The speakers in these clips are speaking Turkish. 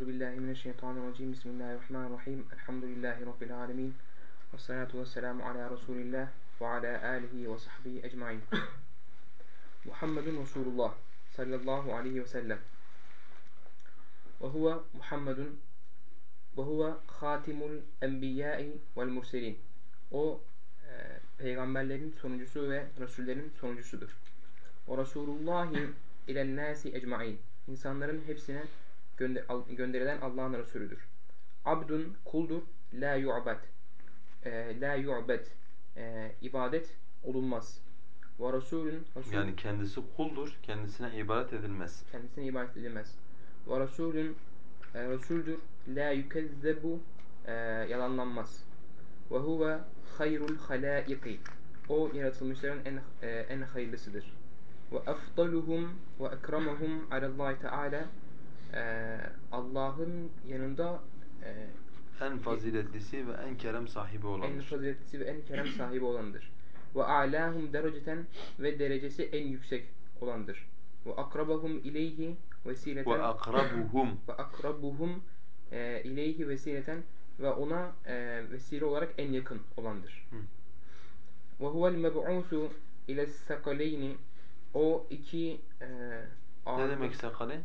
Euzu billahi mineşşeytanirracim. Bismillahirrahmanirrahim. Elhamdülillahi rabbil alamin. Ves salatu vesselamu ala Resulillah ve ala alihi ve sahbihi ecmaîn. Muhammedun Resulullah sallallahu aleyhi ve sellem. Ve huve Muhammedun ve huve hatimul enbiyai vel murselin. O e, peygamberlerin sonuncusu ve resullerin sonuncusudur. O Resulullahi ilen nasi ecmaîn. İnsanların hepsine gönder gönderilen Allah'ın Resulüdür. Abdun kuldur, la yu'bad. E, la yu'bad. E, ibadet olunmaz. Ve Resulün Resul, Yani kendisi kuldur, kendisine ibadet edilmez. kendisine ibadet edilmez. Ve Resulün e, Resuldür, la yukezzebu e, yalanlanmaz. Ve huve hayrul halâiki. O yaratılmışların en e, en hayırlısıdır. Ve efdaluhum ve ekramahum alallahi teala e, Allah'ın yanında e, En faziletlisi ve en kerem sahibi en olandır. faziletlisi ve en kerem sahibi olandır. Ve a'lahum dereceten ve derecesi en yüksek olandır. Ve akrabahum ileyhi vesileten Ve akrabuhum ve akrabuhum e, ileyhi vesileten ve ona e, vesile olarak en yakın olandır. Ve huvel meb'usu ile sakaleyni o iki e, ne demek sakale?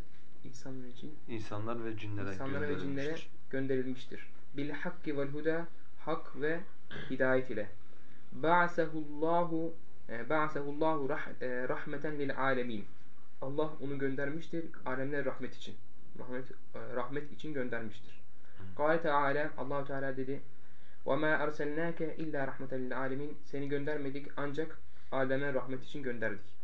İnsanlar için İnsanlar ve cinlere insanlara ve cinlere gönderilmiştir. gönderilmiştir. Bil hakki vel huda hak ve hidayet ile. Ba'sehullahu e, ba'sehullahu rah, e, rahmeten lil alemin. Allah onu göndermiştir alemler rahmet için. Rahmet e, rahmet için göndermiştir. Kâle Teala Allahu Teala dedi: "Ve ma erselnâke illa rahmeten lil alemin." Seni göndermedik ancak alemler rahmet için gönderdik.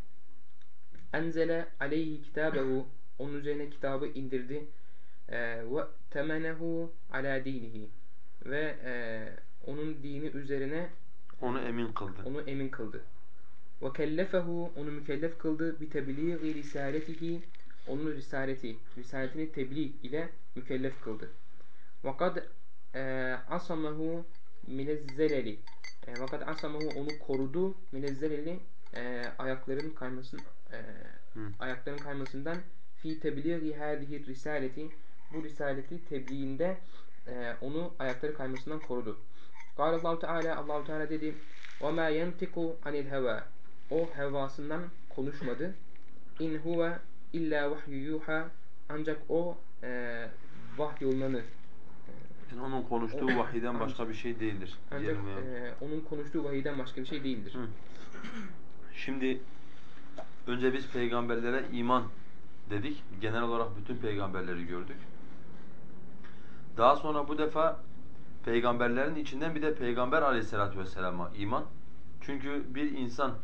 Enzele aleyhi kitabehu onun üzerine kitabı indirdi. Ee, Ve temenehu ala dinihi ve e, onun dini üzerine Onu emin kıldı. onu emin kıldı. Ve kellefehu onu mükellef kıldı bi tebliği risaletihi onun risaleti risaletini tebliğ ile mükellef kıldı. Ve kad e, asamahu minezzeleli e, ve kad asamahu onu korudu minezzeleli e, ayakların kaymasın e, ayakların kaymasından fi tebliği hadihi risaleti bu risaleti tebliğinde e, onu ayakları kaymasından korudu. Kâle Allahu Teala Allahu Teala dedi: "Ve mâ yentiku anil heva." O hevasından konuşmadı. İn huve illa vahyu yuha. Ancak o e, vahyolunanı Yani onun konuştuğu O- vahiden başka bir şey değildir. ancak e, onun konuştuğu vahiyden başka bir şey değildir. Hı. Şimdi önce biz peygamberlere iman dedik. Genel olarak bütün peygamberleri gördük. Daha sonra bu defa peygamberlerin içinden bir de peygamber aleyhissalatu vesselama iman. Çünkü bir insan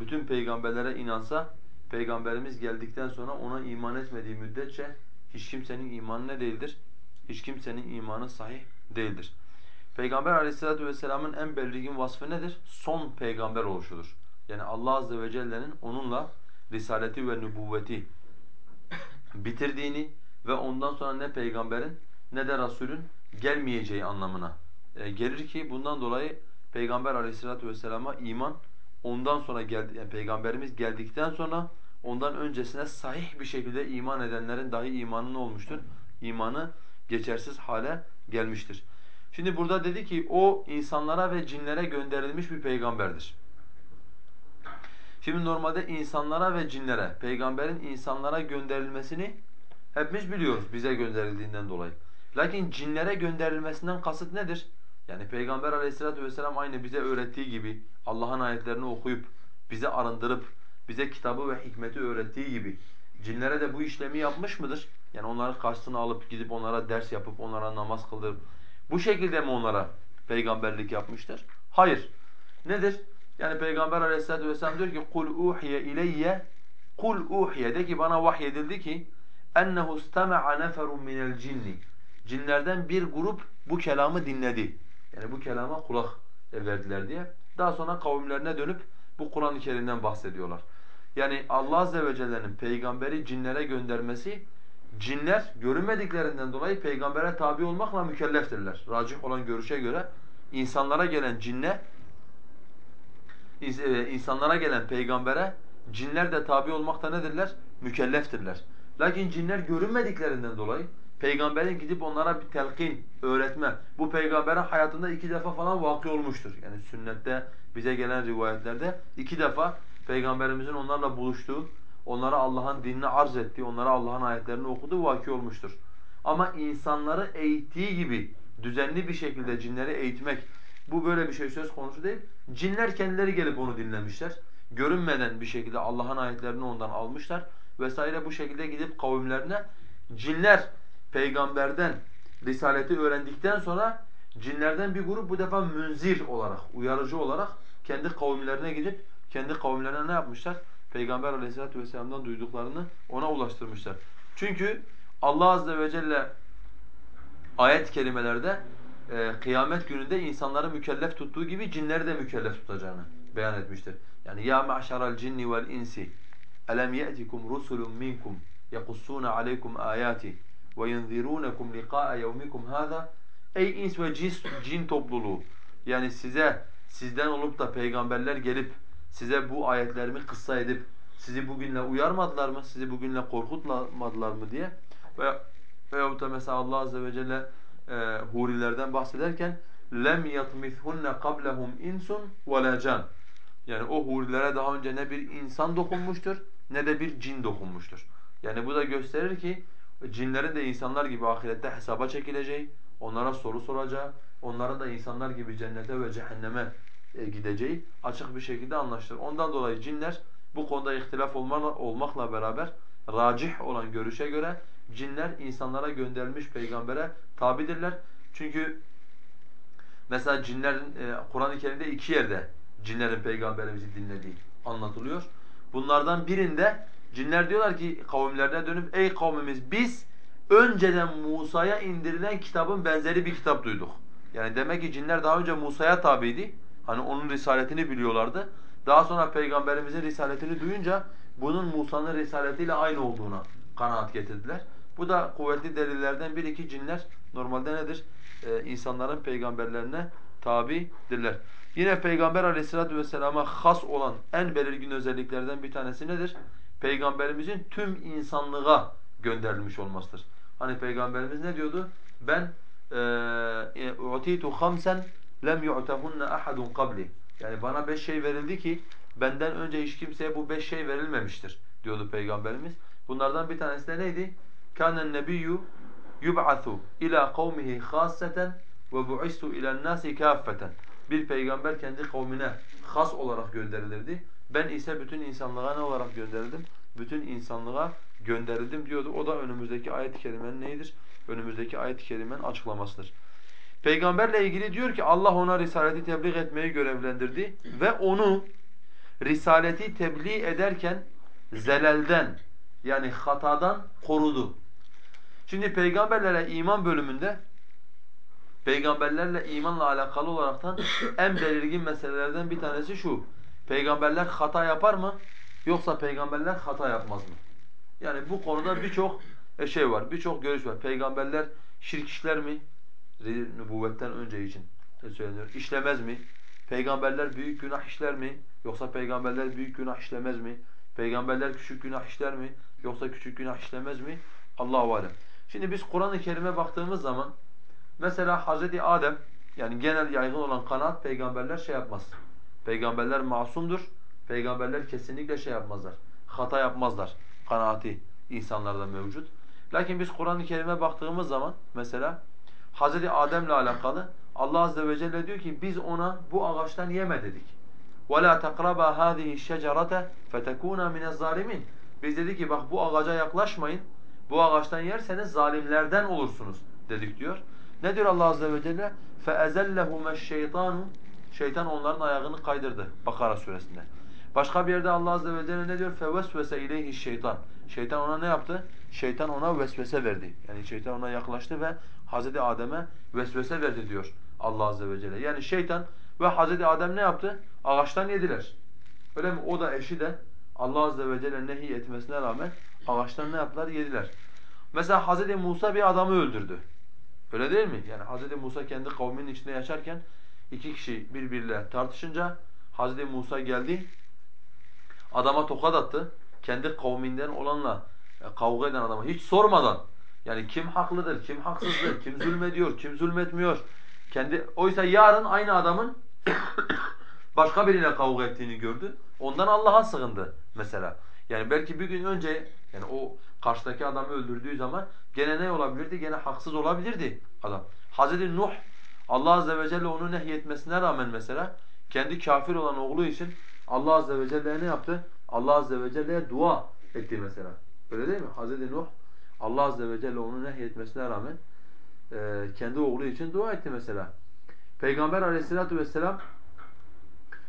bütün peygamberlere inansa peygamberimiz geldikten sonra ona iman etmediği müddetçe hiç kimsenin imanı ne değildir? Hiç kimsenin imanı sahih değildir. Peygamber aleyhissalatu vesselamın en belirgin vasfı nedir? Son peygamber oluşudur. Yani Allah azze ve celle'nin onunla risaleti ve nübüvveti bitirdiğini ve ondan sonra ne peygamberin ne de Resulün gelmeyeceği anlamına e, gelir ki bundan dolayı Peygamber aleyhissalatu vesselama iman ondan sonra geldi, yani peygamberimiz geldikten sonra ondan öncesine sahih bir şekilde iman edenlerin dahi imanı ne olmuştur? İmanı geçersiz hale gelmiştir. Şimdi burada dedi ki o insanlara ve cinlere gönderilmiş bir peygamberdir. Şimdi normalde insanlara ve cinlere, peygamberin insanlara gönderilmesini hepimiz biliyoruz bize gönderildiğinden dolayı. Lakin cinlere gönderilmesinden kasıt nedir? Yani Peygamber aleyhissalatu vesselam aynı bize öğrettiği gibi Allah'ın ayetlerini okuyup, bize arındırıp, bize kitabı ve hikmeti öğrettiği gibi cinlere de bu işlemi yapmış mıdır? Yani onların karşısına alıp gidip onlara ders yapıp onlara namaz kıldırıp bu şekilde mi onlara peygamberlik yapmıştır? Hayır. Nedir? Yani Peygamber aleyhissalatu vesselam diyor ki kul uhiye ileyye kul uhiye de ki bana vahyedildi ki ennehu istema'a neferun minel cinni cinlerden bir grup bu kelamı dinledi. Yani bu kelama kulak verdiler diye. Daha sonra kavimlerine dönüp bu Kur'an-ı Kerim'den bahsediyorlar. Yani Allah azze ve celle'nin peygamberi cinlere göndermesi cinler görünmediklerinden dolayı peygambere tabi olmakla mükelleftirler. Racih olan görüşe göre insanlara gelen cinler e, insanlara gelen peygambere cinler de tabi olmakta nedirler? Mükelleftirler. Lakin cinler görünmediklerinden dolayı peygamberin gidip onlara bir telkin, öğretme. Bu peygamberin hayatında iki defa falan vakı olmuştur. Yani sünnette bize gelen rivayetlerde iki defa peygamberimizin onlarla buluştuğu, onlara Allah'ın dinini arz ettiği, onlara Allah'ın ayetlerini okuduğu vaki olmuştur. Ama insanları eğittiği gibi düzenli bir şekilde cinleri eğitmek, bu böyle bir şey söz konusu değil. Cinler kendileri gelip onu dinlemişler. Görünmeden bir şekilde Allah'ın ayetlerini ondan almışlar vesaire bu şekilde gidip kavimlerine cinler peygamberden risaleti öğrendikten sonra cinlerden bir grup bu defa münzir olarak, uyarıcı olarak kendi kavimlerine gidip kendi kavimlerine ne yapmışlar? Peygamber aleyhissalatu vesselam'dan duyduklarını ona ulaştırmışlar. Çünkü Allah azze ve celle ayet kelimelerde e, kıyamet gününde insanları mükellef tuttuğu gibi cinleri de mükellef tutacağını beyan etmiştir. Yani ya ma'şaral cinni vel insi elem ye'tikum rusulun minkum yakussuna aleykum ayati ve yunzirunakum liqa'a yevmikum hâzâ Ey ins ve cins, cin topluluğu yani size sizden olup da peygamberler gelip size bu ayetlerimi kıssa edip sizi bugünle uyarmadılar mı? Sizi bugünle korkutmadılar mı diye. Ve veyahut da mesela Allah azze ve celle e, hurilerden bahsederken lem yatmithunne qablahum insun ve can. Yani o hurilere daha önce ne bir insan dokunmuştur ne de bir cin dokunmuştur. Yani bu da gösterir ki cinlerin de insanlar gibi ahirette hesaba çekileceği, onlara soru soracağı, onların da insanlar gibi cennete ve cehenneme e, gideceği açık bir şekilde anlaşılır. Ondan dolayı cinler bu konuda ihtilaf olmakla beraber racih olan görüşe göre cinler insanlara gönderilmiş peygambere tabidirler. Çünkü mesela cinlerin e, Kur'an-ı Kerim'de iki yerde cinlerin peygamberimizi dinlediği anlatılıyor. Bunlardan birinde cinler diyorlar ki kavimlerine dönüp ey kavmimiz biz önceden Musa'ya indirilen kitabın benzeri bir kitap duyduk. Yani demek ki cinler daha önce Musa'ya tabiydi. Hani onun risaletini biliyorlardı. Daha sonra peygamberimizin risaletini duyunca bunun Musa'nın risaletiyle aynı olduğuna kanaat getirdiler. Bu da kuvvetli delillerden bir iki cinler normalde nedir? Ee, insanların peygamberlerine tabidirler. Yine Peygamber aleyhissalatu vesselama has olan en belirgin özelliklerden bir tanesi nedir? Peygamberimizin tüm insanlığa gönderilmiş olmasıdır. Hani Peygamberimiz ne diyordu? Ben اُعْتِيتُ خَمْسًا lem yu'tahunna ahadun qabli. Yani bana beş şey verildi ki benden önce hiç kimseye bu beş şey verilmemiştir diyordu Peygamberimiz. Bunlardan bir tanesi de neydi? كَانَ النَّبِيُّ يُبْعَثُ ila قَوْمِهِ خَاصَّةً وَبُعِثْتُ اِلَى النَّاسِ كَافَّةً Bir peygamber kendi kavmine has olarak gönderilirdi. Ben ise bütün insanlığa ne olarak gönderildim? Bütün insanlığa gönderildim diyordu. O da önümüzdeki ayet-i kerimenin neyidir? Önümüzdeki ayet-i kerimenin açıklamasıdır. Peygamberle ilgili diyor ki Allah ona risaleti tebliğ etmeyi görevlendirdi ve onu risaleti tebliğ ederken zelelden yani hatadan korudu. Şimdi peygamberlere iman bölümünde peygamberlerle imanla alakalı olaraktan en belirgin meselelerden bir tanesi şu. Peygamberler hata yapar mı yoksa peygamberler hata yapmaz mı? Yani bu konuda birçok şey var, birçok görüş var. Peygamberler şirk işler mi? nübüvvetten önce için söyleniyor. İşlemez mi? Peygamberler büyük günah işler mi? Yoksa peygamberler büyük günah işlemez mi? Peygamberler küçük günah işler mi? Yoksa küçük günah işlemez mi? Allahu alem. Şimdi biz Kur'an-ı Kerim'e baktığımız zaman mesela Hazreti Adem yani genel yaygın olan kanaat peygamberler şey yapmaz. Peygamberler masumdur. Peygamberler kesinlikle şey yapmazlar. Hata yapmazlar. Kanaati insanlarda mevcut. Lakin biz Kur'an-ı Kerim'e baktığımız zaman mesela Hazreti Adem'le alakalı Allah azze ve celle diyor ki biz ona bu ağaçtan yeme dedik. وَلَا تَقْرَبَا هَذِهِ الشَّجَرَةَ فَتَكُونَ مِنَ الظَّالِمِينَ Biz dedik ki bak bu ağaca yaklaşmayın. Bu ağaçtan yerseniz zalimlerden olursunuz dedik diyor. Ne diyor Allah azze ve celle? فَأَزَلَّهُمَ الشَّيْطَانُ Şeytan onların ayağını kaydırdı Bakara suresinde. Başka bir yerde Allah azze ve celle ne diyor? فَوَسْوَسَ اِلَيْهِ şeytan. Şeytan ona ne yaptı? Şeytan ona vesvese verdi. Yani şeytan ona yaklaştı ve Hazreti Adem'e vesvese verdi diyor Allah azze ve celle. Yani şeytan ve Hazreti Adem ne yaptı? Ağaçtan yediler. Öyle mi? O da eşi de Allah azze ve celle nehi etmesine rağmen ağaçtan ne yaptılar? Yediler. Mesela Hazreti Musa bir adamı öldürdü. Öyle değil mi? Yani Hazreti Musa kendi kavminin içinde yaşarken iki kişi birbiriyle tartışınca Hazreti Musa geldi, adama tokat attı. Kendi kavminden olanla e, kavga eden adama hiç sormadan Yani kim haklıdır, kim haksızdır, kim zulmediyor, kim zulmetmiyor. Kendi oysa yarın aynı adamın başka biriyle kavga ettiğini gördü. Ondan Allah'a sığındı mesela. Yani belki bir gün önce yani o karşıdaki adamı öldürdüğü zaman gene ne olabilirdi? Gene haksız olabilirdi adam. Hazreti Nuh Allah azze ve celle onu nehyetmesine rağmen mesela kendi kafir olan oğlu için Allah azze ve celle ne yaptı? Allah azze ve celle'ye dua etti mesela. Öyle değil mi? Hazreti Nuh Allah azze ve celle onu nehyetmesine rağmen e, kendi oğlu için dua etti mesela. Peygamber aleyhissalatu vesselam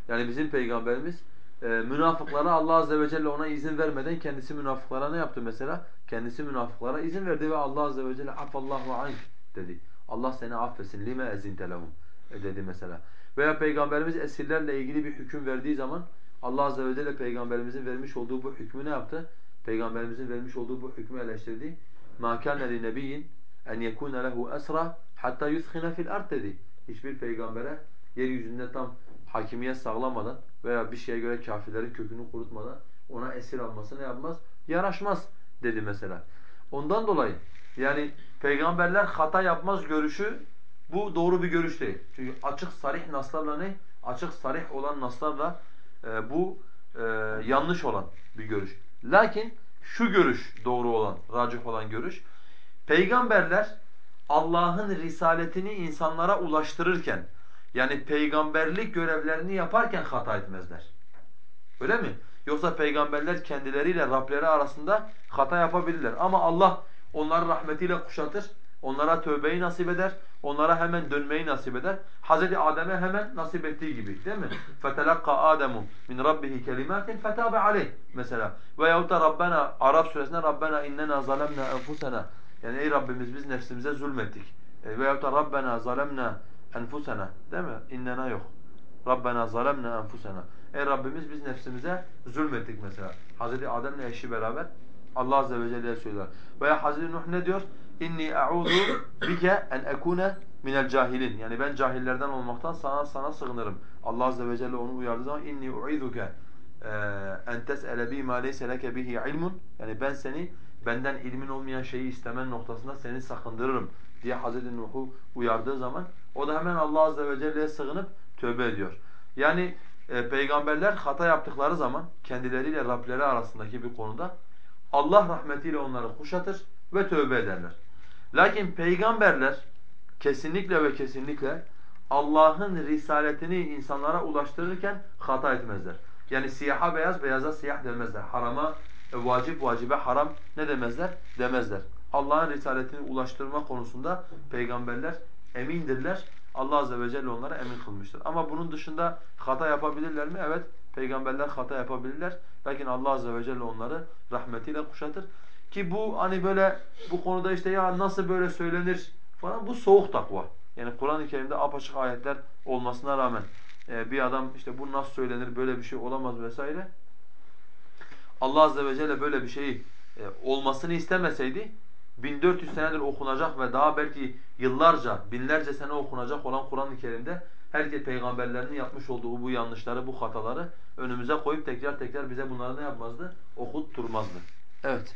yani bizim peygamberimiz e, münafıklara Allah azze ve celle ona izin vermeden kendisi münafıklara ne yaptı mesela? Kendisi münafıklara izin verdi ve Allah azze ve celle afallahu ank dedi. Allah seni affetsin. Lime ezinte lehum e, dedi mesela. Veya peygamberimiz esirlerle ilgili bir hüküm verdiği zaman Allah azze ve celle peygamberimizin vermiş olduğu bu hükmü ne yaptı? Peygamberimizin vermiş olduğu bu hükmü eleştirdi. مَا كَانَ لِنَبِيٍّ en yekuna lehu esra hatta yuskhina fil ard dedi. Hiçbir peygambere yeryüzünde tam hakimiyet sağlamadan veya bir şeye göre kafirlerin kökünü kurutmadan ona esir alması ne yapmaz? Yaraşmaz dedi mesela. Ondan dolayı yani peygamberler hata yapmaz görüşü bu doğru bir görüş değil. Çünkü açık sarih naslarla ne? Açık sarih olan naslarla e, bu e, yanlış olan bir görüş. Lakin şu görüş doğru olan, racih olan görüş. Peygamberler Allah'ın risaletini insanlara ulaştırırken yani peygamberlik görevlerini yaparken hata etmezler. Öyle mi? Yoksa peygamberler kendileriyle Rableri arasında hata yapabilirler. Ama Allah onları rahmetiyle kuşatır, onlara tövbeyi nasip eder, onlara hemen dönmeyi nasip eder. Hazreti Adem'e hemen nasip ettiği gibi değil mi? فَتَلَقَّ آدَمُ مِنْ رَبِّهِ كَلِمَاتٍ فَتَابَ عَلَيْهِ Mesela. Veyahut da Rabbena, Araf suresinde Rabbena innena zalemna enfusena yani ey Rabbimiz biz nefsimize zulmettik. E, veyahut da Rabbena zalemna enfusena değil mi? İnnena yok. Rabbena zalemna enfusena. Ey Rabbimiz biz nefsimize zulmettik mesela. Hazreti Adem'le eşi beraber Allah azze ve celle'ye söyler. Veya Hazreti Nuh ne diyor? İnni a'udhu bike en ekune minel cahilin. Yani ben cahillerden olmaktan sana sana sığınırım. Allah azze ve celle onu uyardığı zaman inni u'izuke en tes'ele bima leyse leke bihi ilmun. Yani ben seni benden ilmin olmayan şeyi istemen noktasında seni sakındırırım diye Hazreti Nuh'u uyardığı zaman o da hemen Allah azze ve celle'ye sığınıp tövbe ediyor. Yani e, peygamberler hata yaptıkları zaman kendileriyle Rableri arasındaki bir konuda Allah rahmetiyle onları kuşatır ve tövbe ederler. Lakin peygamberler kesinlikle ve kesinlikle Allah'ın risaletini insanlara ulaştırırken hata etmezler. Yani siyaha beyaz, beyaza siyah demezler. Harama e, vacip, vacibe haram ne demezler? Demezler. Allah'ın risaletini ulaştırma konusunda peygamberler emindirler. Allah azze ve celle onlara emin kılmıştır. Ama bunun dışında hata yapabilirler mi? Evet, peygamberler hata yapabilirler. Lakin Allah azze ve celle onları rahmetiyle kuşatır. Ki bu hani böyle bu konuda işte ya nasıl böyle söylenir falan bu soğuk takva. Yani Kur'an-ı Kerim'de apaçık ayetler olmasına rağmen e, bir adam işte bu nasıl söylenir böyle bir şey olamaz vesaire. Allah azze ve celle böyle bir şeyi e, olmasını istemeseydi 1400 senedir okunacak ve daha belki yıllarca, binlerce sene okunacak olan Kur'an-ı Kerim'de herkes peygamberlerinin yapmış olduğu bu yanlışları, bu hataları önümüze koyup tekrar tekrar bize bunları ne yapmazdı? Okutturmazdı. Evet.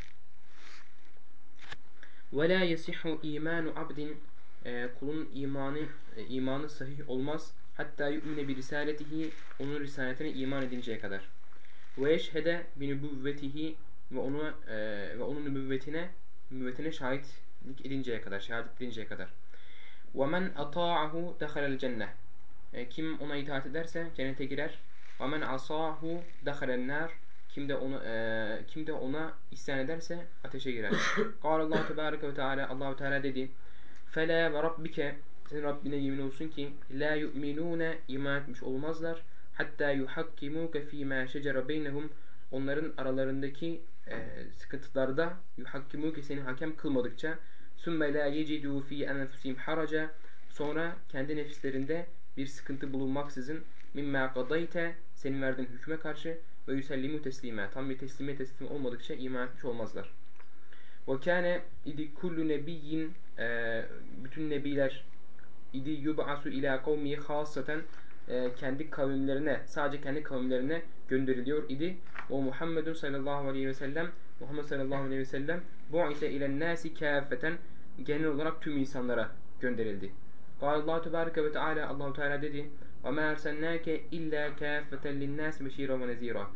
وَلَا يَسِحُ اِيمَانُ عَبْدٍ Kulun imanı e, imanı sahih olmaz. Hatta yu'mine bi risaletihi onun risaletine iman edinceye kadar. Ve yeşhede bi nübüvvetihi ve onu e, ve onun nübüvvetine nübüvvetine şahitlik edinceye kadar, şehadet edinceye kadar. وَمَنْ أَطَاعَهُ دَخَلَ الْجَنَّةِ Kim ona itaat ederse cennete girer. وَمَنْ عَصَاهُ دَخَلَ النَّارِ kim de ona e, kim de ona isyan ederse ateşe girer. Kâle Allah tebareke ve teala Allahu Teala dedi: "Fela ve rabbike senin Rabbine yemin olsun ki la yu'minune iman etmiş olmazlar hatta yuhakkimuke fîmâ şecere beynehum onların aralarındaki e, sıkıntılarda yuhakkimuke seni hakem kılmadıkça sümme la yecidû fî enfusihim haraca sonra kendi nefislerinde bir sıkıntı bulunmaksızın mimmâ kadayte senin verdiğin hükme karşı ve yüsellimu teslime tam bir teslime teslim olmadıkça iman etmiş olmazlar. Ve kâne idi kullu nebiyyin e, bütün nebiler idi yub'asu ila kavmihi hasaten e, kendi kavimlerine sadece kendi kavimlerine gönderiliyor idi. O Muhammedun sallallahu aleyhi ve sellem Muhammed sallallahu aleyhi ve sellem bu'ise ilen nasi kâfeten genel olarak tüm insanlara gönderildi. Allah tebareke ve teala Allahu Teala dedi: "Ve ma ersennake illa kâfeten lin-nâs beşîran ve nezîrâ."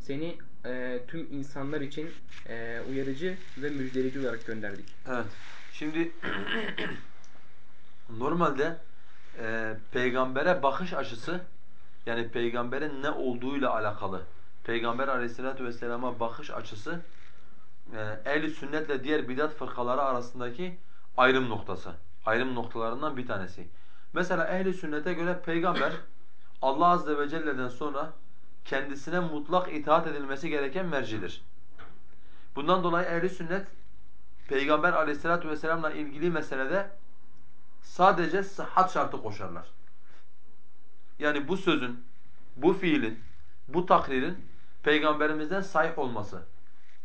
Seni e, tüm insanlar için e, uyarıcı ve müjdeleyici olarak gönderdik. Evet. Şimdi normalde e, peygambere bakış açısı yani peygamberin ne olduğuyla alakalı peygamber aleyhissalatu vesselama bakış açısı e, ehl sünnetle diğer bidat fırkaları arasındaki ayrım noktası. Ayrım noktalarından bir tanesi. Mesela ehli sünnete göre peygamber Allah azze ve celle'den sonra kendisine mutlak itaat edilmesi gereken mercidir. Bundan dolayı ehli sünnet peygamber aleyhissalatu vesselam'la ilgili meselede sadece sıhhat şartı koşarlar. Yani bu sözün, bu fiilin, bu takririn peygamberimizden sahih olması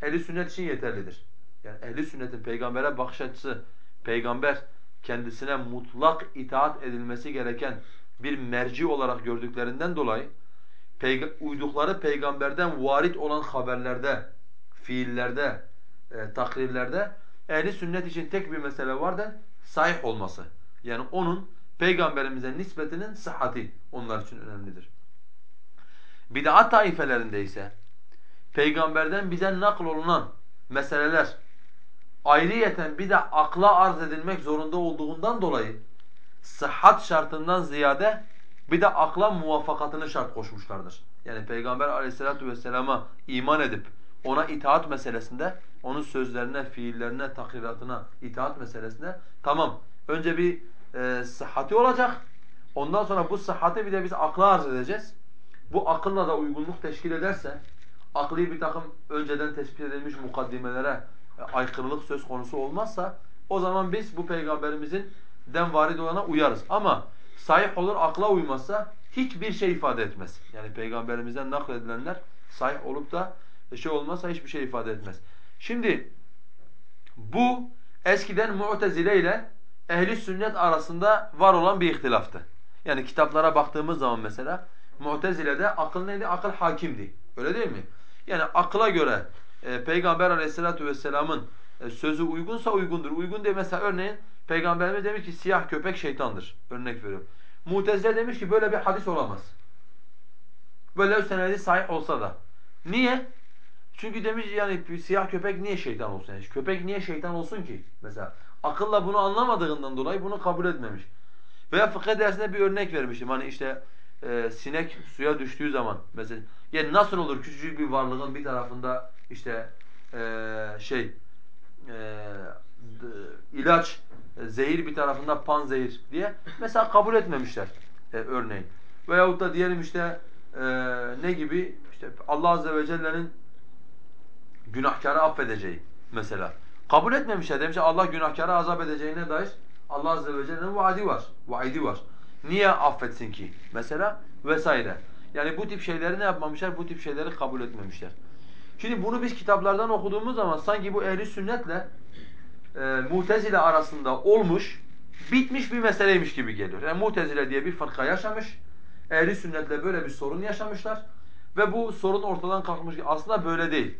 ehli sünnet için yeterlidir. Yani ehli sünnetin peygambere bakış açısı, peygamber kendisine mutlak itaat edilmesi gereken bir merci olarak gördüklerinden dolayı peyg uydukları peygamberden varit olan haberlerde, fiillerde, e, takrirlerde ehli sünnet için tek bir mesele var da sahih olması. Yani onun peygamberimize nispetinin sıhhati onlar için önemlidir. Bid'at taifelerinde ise peygamberden bize nakl olunan meseleler ayrıyeten bir de akla arz edilmek zorunda olduğundan dolayı sıhhat şartından ziyade bir de akla muvaffakatını şart koşmuşlardır. Yani Peygamber aleyhissalatu vesselama iman edip ona itaat meselesinde, onun sözlerine, fiillerine, takriratına itaat meselesinde tamam önce bir e, sıhhati olacak. Ondan sonra bu sıhhati bir de biz akla arz edeceğiz. Bu akılla da uygunluk teşkil ederse, akli bir takım önceden tespit edilmiş mukaddimelere e, aykırılık söz konusu olmazsa o zaman biz bu peygamberimizin den varid olana uyarız. Ama sahih olur akla uymazsa hiçbir şey ifade etmez. Yani peygamberimizden nakledilenler sahih olup da şey olmazsa hiçbir şey ifade etmez. Şimdi bu eskiden Mu'tezile ile ehli sünnet arasında var olan bir ihtilaftı. Yani kitaplara baktığımız zaman mesela Mu'tezile'de akıl neydi? Akıl hakimdi. Öyle değil mi? Yani akla göre e, Peygamber aleyhissalatu vesselamın e, sözü uygunsa uygundur. Uygun diye mesela örneğin Peygamberimiz demiş ki siyah köpek şeytandır. Örnek veriyorum. Mutezile demiş ki böyle bir hadis olamaz. Böyle senedi sahih olsa da. Niye? Çünkü demiş yani siyah köpek niye şeytan olsun? Yani köpek niye şeytan olsun ki? Mesela akılla bunu anlamadığından dolayı bunu kabul etmemiş. Veya fıkıh dersinde bir örnek vermiştim. Hani işte e, sinek suya düştüğü zaman mesela yani nasıl olur küçücük bir varlığın bir tarafında işte e, şey e, ilaç, e, zehir bir tarafında pan zehir diye mesela kabul etmemişler e, örneğin. Veyahut da diyelim işte e, ne gibi işte Allah azze ve celle'nin günahkarı affedeceği mesela. Kabul etmemişler. Demişler Allah günahkarı azap edeceğine dair Allah azze ve celle'nin vaadi var. Vaidi var. Niye affetsin ki? Mesela vesaire. Yani bu tip şeyleri ne yapmamışlar? Bu tip şeyleri kabul etmemişler. Şimdi bunu biz kitaplardan okuduğumuz zaman sanki bu ehli sünnetle e, Mutezile arasında olmuş, bitmiş bir meseleymiş gibi geliyor. Yani Mutezile diye bir fırka yaşamış. Ehli sünnetle böyle bir sorun yaşamışlar ve bu sorun ortadan kalkmış. Aslında böyle değil.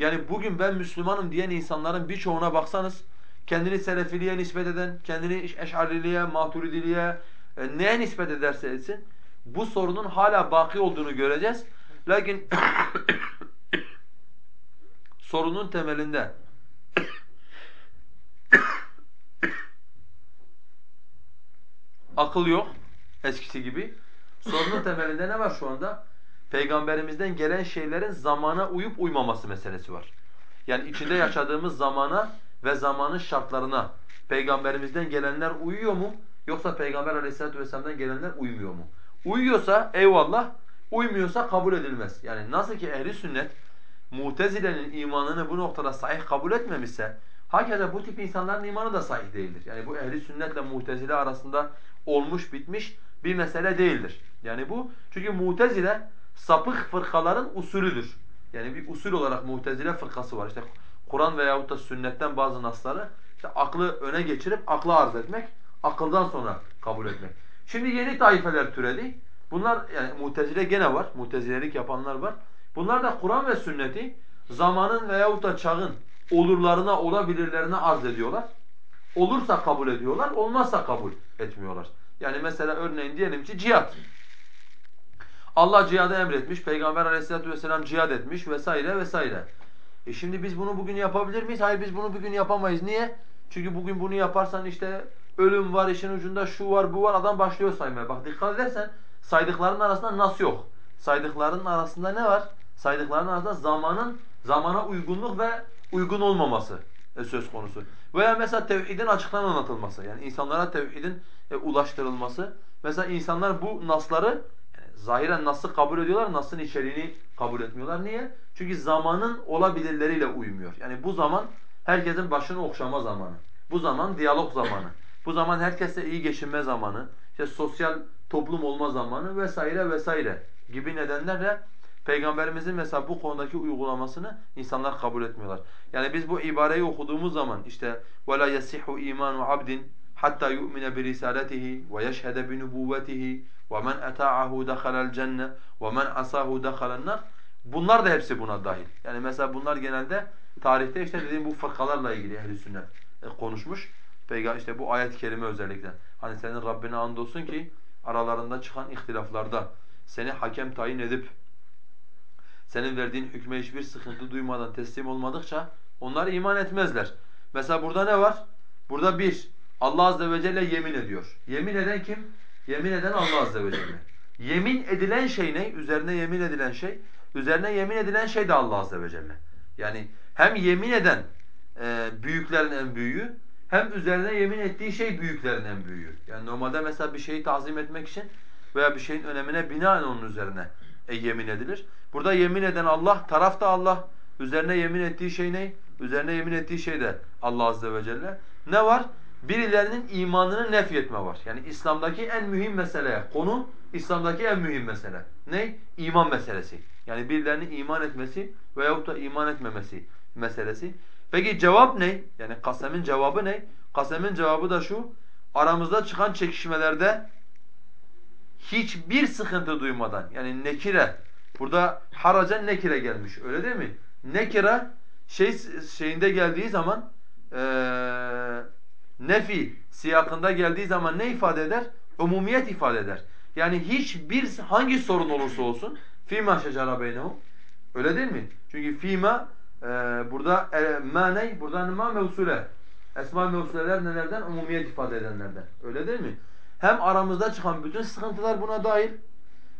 Yani bugün ben Müslümanım diyen insanların birçoğuna baksanız kendini Selefiliğe nispet eden, kendini Eş'ariliğe, Maturidiliğe e, neye nispet ederse etsin bu sorunun hala baki olduğunu göreceğiz. Lakin sorunun temelinde akıl yok eskisi gibi. Sorunun temelinde ne var şu anda? Peygamberimizden gelen şeylerin zamana uyup uymaması meselesi var. Yani içinde yaşadığımız zamana ve zamanın şartlarına peygamberimizden gelenler uyuyor mu? Yoksa peygamber aleyhissalatu vesselam'dan gelenler uymuyor mu? Uyuyorsa eyvallah, uymuyorsa kabul edilmez. Yani nasıl ki ehli sünnet Mutezile'nin imanını bu noktada sahih kabul etmemişse hakeza bu tip insanların imanı da sahih değildir. Yani bu ehli sünnetle Mutezile arasında olmuş bitmiş bir mesele değildir. Yani bu çünkü Mutezile sapık fırkaların usulüdür. Yani bir usul olarak Mutezile fırkası var. İşte Kur'an veyahut da sünnetten bazı nasları işte aklı öne geçirip akla arz etmek, akıldan sonra kabul etmek. Şimdi yeni taifeler türedi. Bunlar yani Mutezile gene var. Mutezilelik yapanlar var. Bunlar da Kur'an ve sünneti zamanın veyahut da çağın olurlarına, olabilirlerine arz ediyorlar. Olursa kabul ediyorlar, olmazsa kabul etmiyorlar. Yani mesela örneğin diyelim ki cihat. Allah cihadı emretmiş, Peygamber aleyhissalatu vesselam cihad etmiş vesaire vesaire. E şimdi biz bunu bugün yapabilir miyiz? Hayır biz bunu bugün yapamayız. Niye? Çünkü bugün bunu yaparsan işte ölüm var, işin ucunda şu var, bu var. Adam başlıyor saymaya. Bak dikkat edersen saydıklarının arasında nas yok. Saydıklarının arasında ne var? Saydıklarının arasında zamanın zamana uygunluk ve uygun olmaması e, söz konusu. Veya mesela tevhidin açıktan anlatılması. Yani insanlara tevhidin e, ulaştırılması. Mesela insanlar bu nasları zahiren nası kabul ediyorlar, nasın içeriğini kabul etmiyorlar. Niye? Çünkü zamanın olabilirleriyle uymuyor. Yani bu zaman herkesin başını okşama zamanı. Bu zaman diyalog zamanı. Bu zaman herkesle iyi geçinme zamanı. İşte sosyal toplum olma zamanı vesaire vesaire gibi nedenlerle Peygamberimizin mesela bu konudaki uygulamasını insanlar kabul etmiyorlar. Yani biz bu ibareyi okuduğumuz zaman işte وَلَا يَسِحُ اِيمَانُ عَبْدٍ hatta yu'mine bi risalatihi ve yeşhede bi nubuvvetihi ve men ata'ahu dakhala'l cenne ve men asahu dakhala'nnar. nar. Bunlar da hepsi buna dahil. Yani mesela bunlar genelde tarihte işte dediğim bu fırkalarla ilgili ehli sünnet e, konuşmuş. Peygamber işte bu ayet-i kerime özellikle. Hani senin Rabbine andolsun ki aralarında çıkan ihtilaflarda seni hakem tayin edip senin verdiğin hükme hiçbir sıkıntı duymadan teslim olmadıkça onlar iman etmezler. Mesela burada ne var? Burada bir, Allah azze ve celle yemin ediyor. Yemin eden kim? Yemin eden Allah azze ve celle. Yemin edilen şey ne? Üzerine yemin edilen şey. Üzerine yemin edilen şey de Allah azze ve celle. Yani hem yemin eden e, büyüklerin en büyüğü hem üzerine yemin ettiği şey büyüklerin en büyüğü. Yani normalde mesela bir şeyi tazim etmek için veya bir şeyin önemine binaen onun üzerine e, yemin edilir. Burada yemin eden Allah, taraf da Allah. Üzerine yemin ettiği şey ne? Üzerine yemin ettiği şey de Allah azze ve celle. Ne var? Birilerinin imanını nefyetme var. Yani İslam'daki en mühim mesele. Konu İslam'daki en mühim mesele. Ne? İman meselesi. Yani birilerinin iman etmesi veyahut da iman etmemesi meselesi. Peki cevap ne? Yani kasemin cevabı ne? Kasemin cevabı da şu. Aramızda çıkan çekişmelerde hiçbir sıkıntı duymadan yani nekire burada haraca nekire gelmiş öyle değil mi? Nekire şey şeyinde geldiği zaman e, nefi siyakında geldiği zaman ne ifade eder? Umumiyet ifade eder. Yani hiçbir hangi sorun olursa olsun fîmâ şecara beynehum öyle değil mi? Çünkü fîmâ e, burada e, ma ne? Burada ma mevsule. Esma mevsuleler nelerden? Umumiyet ifade edenlerden. Öyle değil mi? Hem aramızda çıkan bütün sıkıntılar buna dahil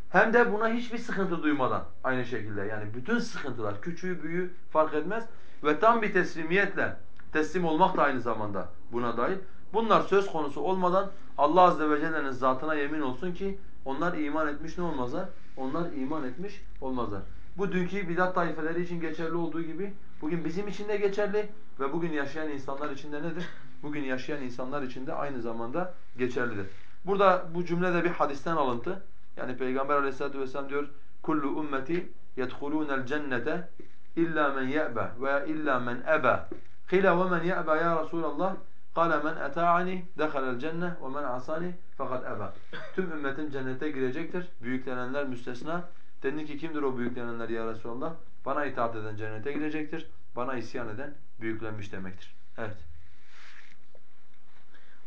hem de buna hiçbir sıkıntı duymadan aynı şekilde yani bütün sıkıntılar küçüğü büyüğü fark etmez ve tam bir teslimiyetle teslim olmak da aynı zamanda buna dahil. Bunlar söz konusu olmadan Allah azze ve celle'nin zatına yemin olsun ki onlar iman etmiş ne olmazlar? Onlar iman etmiş olmazlar. Bu dünkü bidat taifeleri için geçerli olduğu gibi bugün bizim için de geçerli ve bugün yaşayan insanlar için de nedir? Bugün yaşayan insanlar için de aynı zamanda geçerlidir. Burada bu cümle de bir hadisten alıntı. Yani Peygamber Aleyhisselatü vesselam diyor: "Kullu ummeti yedhulunel cennete illa men ye'be ve illa men eba." Ve men ye'be ya Resulallah? Kale men eta'ani dehalel cenne ve men asani fakat eba. Tüm ümmetim cennete girecektir. Büyüklenenler müstesna. Dedi ki kimdir o büyüklenenler ya Resulallah? Bana itaat eden cennete girecektir. Bana isyan eden büyüklenmiş demektir. Evet.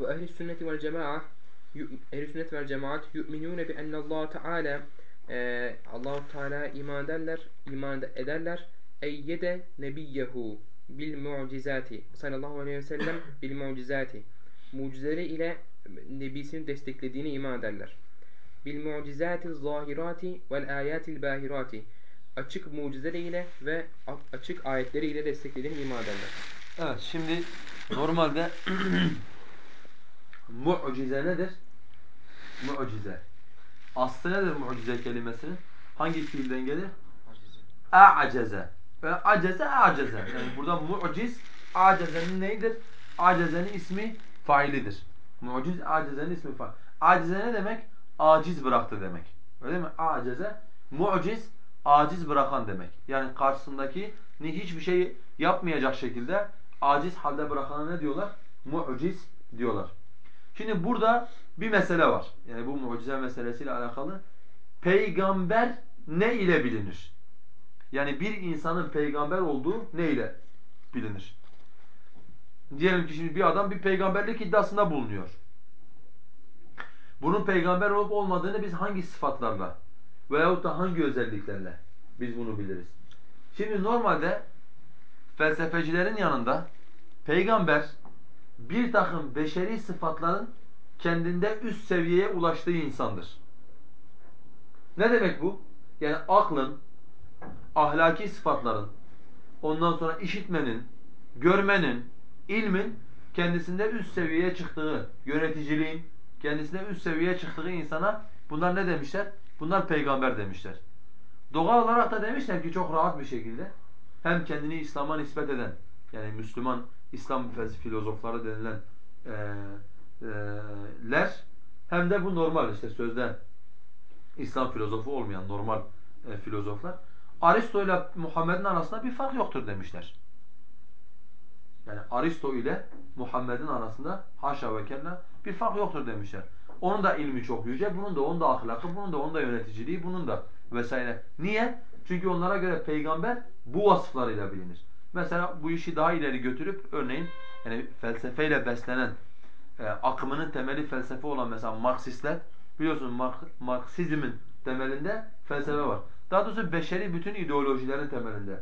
Ve ehli sünneti vel cemaat ehl sünnet vel cemaat yu'minune bi enne Allah Teala e, Allah Teala iman ederler, iman ederler. Eyyede nebiyyehu bil mucizati sallallahu aleyhi ve sellem bil mucizati mucizeleri ile nebisini desteklediğini iman ederler. Bil mucizati zahirati vel ayatil bahirati açık mucizeleriyle ve açık ayetleriyle desteklediğini iman ederler. Evet şimdi normalde mucize nedir? Mucize. Aslı nedir mucize kelimesinin? Hangi fiilden gelir? A'ceze. Ve aceze aceze. Yani burada muciz acezenin neydir? Acezenin ismi failidir. Muciz acezenin ismi fail. Acize ne demek? Aciz bıraktı demek. Öyle mi? Aceze muciz aciz bırakan demek. Yani karşısındaki hiçbir şey yapmayacak şekilde aciz halde bırakana ne diyorlar? Muciz diyorlar. Şimdi burada bir mesele var. Yani bu mucize meselesiyle alakalı. Peygamber ne ile bilinir? Yani bir insanın peygamber olduğu neyle bilinir? Diyelim ki şimdi bir adam bir peygamberlik iddiasında bulunuyor. Bunun peygamber olup olmadığını biz hangi sıfatlarla veyahut da hangi özelliklerle biz bunu biliriz? Şimdi normalde felsefecilerin yanında peygamber bir takım beşeri sıfatların kendinde üst seviyeye ulaştığı insandır. Ne demek bu? Yani aklın, ahlaki sıfatların, ondan sonra işitmenin, görmenin, ilmin kendisinde üst seviyeye çıktığı, yöneticiliğin kendisinde üst seviyeye çıktığı insana bunlar ne demişler? Bunlar peygamber demişler. Doğal olarak da demişler ki çok rahat bir şekilde hem kendini İslam'a nispet eden yani Müslüman İslam filozofları denilen e, e, hem de bu normal işte sözde İslam filozofu olmayan normal e, filozoflar Aristo ile Muhammed'in arasında bir fark yoktur demişler. Yani Aristo ile Muhammed'in arasında haşa ve kella bir fark yoktur demişler. Onun da ilmi çok yüce, bunun da onun da ahlakı, bunun da onun da yöneticiliği, bunun da vesaire. Niye? Çünkü onlara göre peygamber bu vasıflarıyla bilinir. Mesela bu işi daha ileri götürüp örneğin yani felsefeyle beslenen e, akımının temeli felsefe olan mesela Marksistler biliyorsunuz Mark, Marksizmin temelinde felsefe var. Daha doğrusu beşeri bütün ideolojilerin temelinde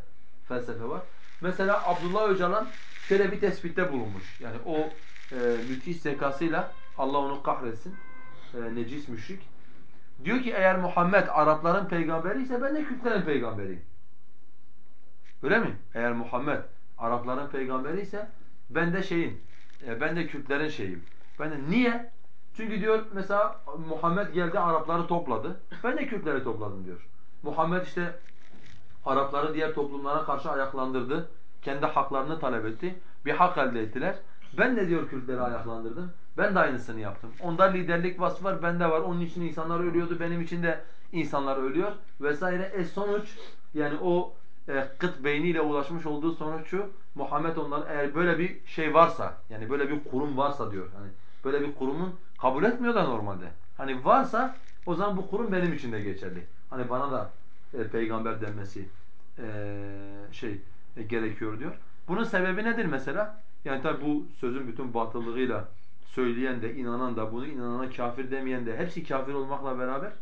felsefe var. Mesela Abdullah Öcalan şöyle bir tespitte bulunmuş. Yani o e, müthiş zekasıyla Allah onu kahretsin. E, necis müşrik. Diyor ki eğer Muhammed Arapların peygamberi ise ben de Kürtlerin peygamberiyim. Öyle mi? Eğer Muhammed Arapların peygamberi ise ben de şeyin, e, ben de Kürtlerin şeyim. Ben de niye? Çünkü diyor mesela Muhammed geldi Arapları topladı. Ben de Kürtleri topladım diyor. Muhammed işte Arapları diğer toplumlara karşı ayaklandırdı. Kendi haklarını talep etti. Bir hak elde ettiler. Ben de diyor Kürtleri ayaklandırdım. Ben de aynısını yaptım. Onda liderlik vasfı var, bende var. Onun için insanlar ölüyordu, benim için de insanlar ölüyor vesaire. E sonuç yani o e, kıt beyniyle ulaşmış olduğu sonuç şu. Muhammed onların eğer böyle bir şey varsa yani böyle bir kurum varsa diyor. Hani böyle bir kurumun kabul etmiyor da normalde. Hani varsa o zaman bu kurum benim için de geçerli. Hani bana da e, peygamber denmesi e, şey e, gerekiyor diyor. Bunun sebebi nedir mesela? Yani tabi bu sözün bütün batıllığıyla söyleyen de, inanan da, bunu inanana kafir demeyen de hepsi kafir olmakla beraber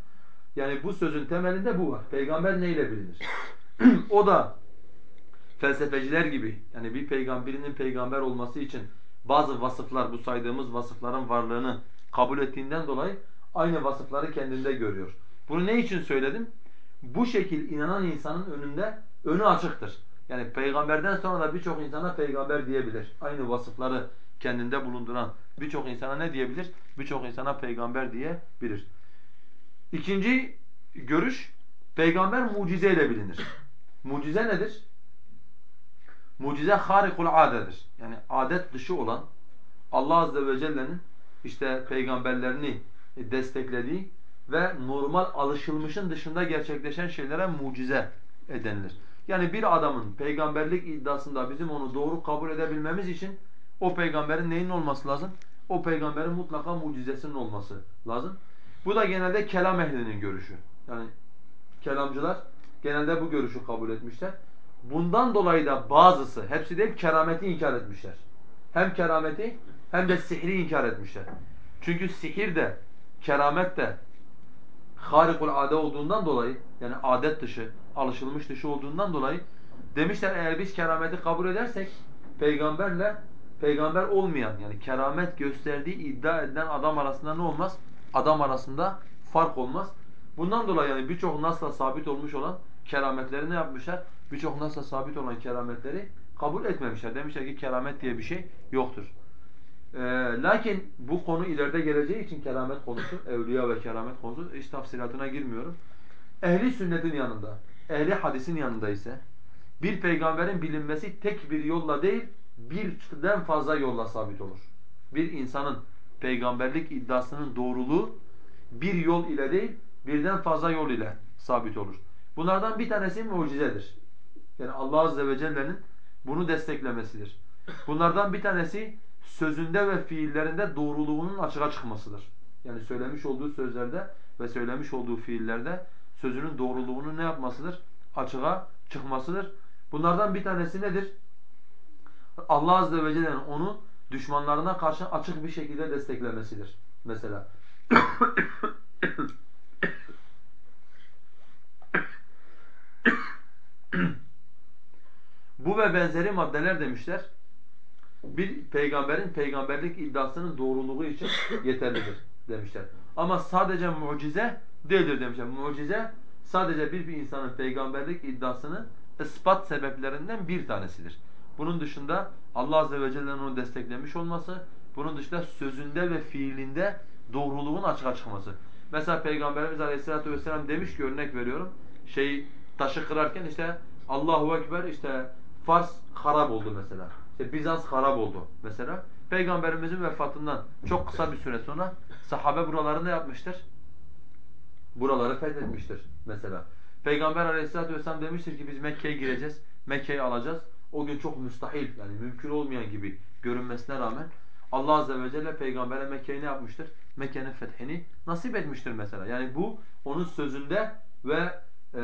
yani bu sözün temelinde bu var. Peygamber neyle bilinir? o da felsefeciler gibi yani bir peygamberinin peygamber olması için bazı vasıflar bu saydığımız vasıfların varlığını kabul ettiğinden dolayı aynı vasıfları kendinde görüyor. Bunu ne için söyledim? Bu şekil inanan insanın önünde önü açıktır. Yani peygamberden sonra da birçok insana peygamber diyebilir. Aynı vasıfları kendinde bulunduran birçok insana ne diyebilir? Birçok insana peygamber diyebilir. İkinci görüş, peygamber mucizeyle bilinir. Mucize nedir? Mucize harikul adedir. Yani adet dışı olan Allah azze ve celle'nin işte peygamberlerini desteklediği ve normal alışılmışın dışında gerçekleşen şeylere mucize denilir. Yani bir adamın peygamberlik iddiasında bizim onu doğru kabul edebilmemiz için o peygamberin neyin olması lazım? O peygamberin mutlaka mucizesinin olması lazım. Bu da genelde kelam ehlinin görüşü. Yani kelamcılar genelde bu görüşü kabul etmişler. Bundan dolayı da bazısı, hepsi değil kerameti inkar etmişler. Hem kerameti hem de sihri inkar etmişler. Çünkü sihir de, keramet de harikul ade olduğundan dolayı, yani adet dışı, alışılmış dışı olduğundan dolayı demişler eğer biz kerameti kabul edersek peygamberle peygamber olmayan yani keramet gösterdiği iddia edilen adam arasında ne olmaz? Adam arasında fark olmaz. Bundan dolayı yani birçok nasla sabit olmuş olan kerametleri ne yapmışlar? Birçok nasla sabit olan kerametleri kabul etmemişler. Demişler ki keramet diye bir şey yoktur. Ee, lakin bu konu ileride geleceği için keramet konusu, evliya ve keramet konusu hiç tafsilatına girmiyorum. Ehli sünnetin yanında, ehli hadisin yanında ise bir peygamberin bilinmesi tek bir yolla değil, birden fazla yolla sabit olur. Bir insanın peygamberlik iddiasının doğruluğu bir yol ile değil, birden fazla yol ile sabit olur. Bunlardan bir tanesi mucizedir. Yani Allah Azze ve Celle'nin bunu desteklemesidir. Bunlardan bir tanesi sözünde ve fiillerinde doğruluğunun açığa çıkmasıdır. Yani söylemiş olduğu sözlerde ve söylemiş olduğu fiillerde sözünün doğruluğunu ne yapmasıdır? Açığa çıkmasıdır. Bunlardan bir tanesi nedir? Allah Azze ve Celle'nin onu düşmanlarına karşı açık bir şekilde desteklemesidir. Mesela. Bu ve benzeri maddeler demişler. Bir peygamberin peygamberlik iddiasının doğruluğu için yeterlidir demişler. Ama sadece mucize değildir demişler. Mucize sadece bir, bir insanın peygamberlik iddiasını ispat sebeplerinden bir tanesidir. Bunun dışında Allah Azze ve Celle'nin onu desteklemiş olması, bunun dışında sözünde ve fiilinde doğruluğun açığa çıkması. Mesela Peygamberimiz Aleyhisselatü Vesselam demiş ki örnek veriyorum, şey taşı kırarken işte Allahu Ekber işte Fars harap oldu mesela. İşte Bizans harap oldu mesela. Peygamberimizin vefatından çok kısa bir süre sonra sahabe buraları ne yapmıştır? Buraları fethetmiştir mesela. Peygamber Aleyhisselatü vesselam demiştir ki biz Mekke'ye gireceğiz, Mekke'yi alacağız. O gün çok müstahil yani mümkün olmayan gibi görünmesine rağmen Allah Azze ve Celle Peygamber'e Mekke'yi ne yapmıştır? Mekke'nin fethini nasip etmiştir mesela. Yani bu onun sözünde ve e,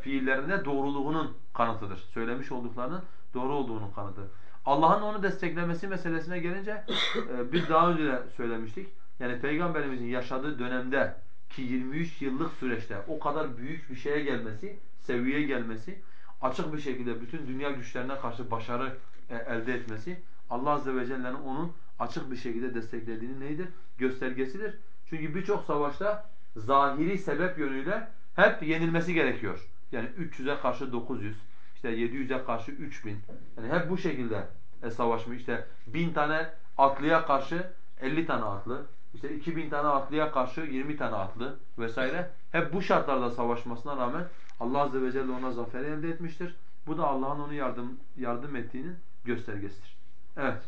fiillerinde doğruluğunun kanıtıdır. Söylemiş olduklarının doğru olduğunun kanıtı. Allah'ın onu desteklemesi meselesine gelince e, biz daha önce de söylemiştik. Yani Peygamberimizin yaşadığı dönemde ki 23 yıllık süreçte o kadar büyük bir şeye gelmesi, seviyeye gelmesi, açık bir şekilde bütün dünya güçlerine karşı başarı e, elde etmesi Allah Azze ve Celle'nin onun açık bir şekilde desteklediğini neydir? Göstergesidir. Çünkü birçok savaşta zahiri sebep yönüyle hep yenilmesi gerekiyor. Yani 300'e karşı 900, işte 700'e karşı 3000. Yani hep bu şekilde e, savaşmış. İşte 1000 tane atlıya karşı 50 tane atlı, işte 2000 tane atlıya karşı 20 tane atlı vesaire. Hep bu şartlarda savaşmasına rağmen Allah Azze ve Celle ona zafer elde etmiştir. Bu da Allah'ın onu yardım yardım ettiğinin göstergesidir. Evet.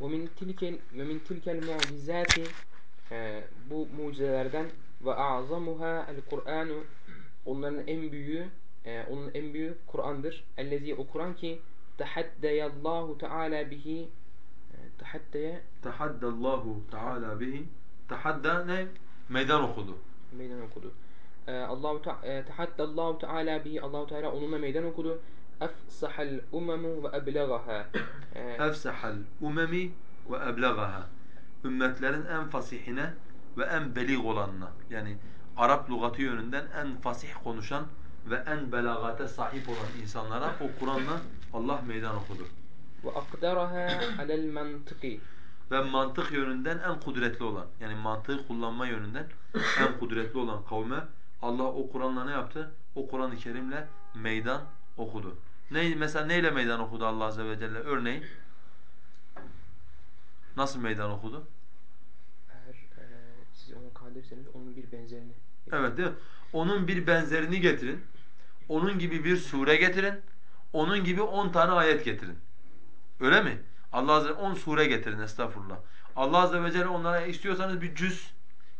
وَمِنْ تِلْكَ وَمِنْ تِلْكَ الْمُعْجِزَاتِ Bu mucizelerden ve a'zamuha el-Kur'anu onların en büyüğü e, onun en büyüğü Kur'an'dır. Ellezî o Kur'an ki tahaddeyallahu teala bihi e, tahaddeye Tahaddallahu Teala bihi. Tahadda ne? Meydan okudu. meydan okudu. E, Allahu e, tahaddallahu teala bihi Allahu Teala onunla meydan okudu. Efsahal umemu ve eblagaha. Efsahal umemi ve eblagaha. Ümmetlerin en fasihine ve en belig olanına yani Arap lügatı yönünden en fasih konuşan ve en belagate sahip olan insanlara o Kur'an'la Allah meydan okudu. Akdaraha alel mantıki. Ve mantık yönünden en kudretli olan yani mantığı kullanma yönünden en kudretli olan kavme Allah o Kur'an'la ne yaptı? O Kur'an-ı Kerim'le meydan okudu. Ne, mesela neyle meydan okudu Allah Azze ve Celle? Örneğin nasıl meydan okudu? Eğer e, siz ona kadirseniz onun bir benzerini. Evet değil mi? Onun bir benzerini getirin. Onun gibi bir sure getirin. Onun gibi on tane ayet getirin. Öyle mi? Allah Azze ve on sure getirin estağfurullah. Allah Azze ve Celle onlara istiyorsanız bir cüz,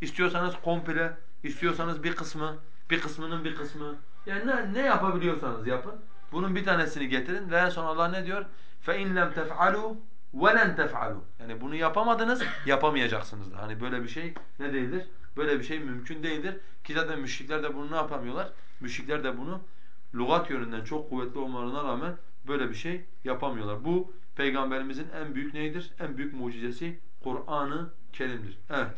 istiyorsanız komple, istiyorsanız bir kısmı, bir kısmının bir kısmı. Yani ne, ne yapabiliyorsanız yapın. Bunun bir tanesini getirin ve en son Allah ne diyor? فَاِنْ لَمْ تَفْعَلُوا وَلَنْ تَفْعَلُوا Yani bunu yapamadıınız, yapamayacaksınız da. Hani böyle bir şey ne değildir? Böyle bir şey mümkün değildir. Ki zaten müşrikler de bunu ne yapamıyorlar? Müşrikler de bunu lügat yönünden çok kuvvetli olmalarına rağmen böyle bir şey yapamıyorlar. Bu peygamberimizin en büyük neydir? En büyük mucizesi Kur'an-ı Kerim'dir. Evet.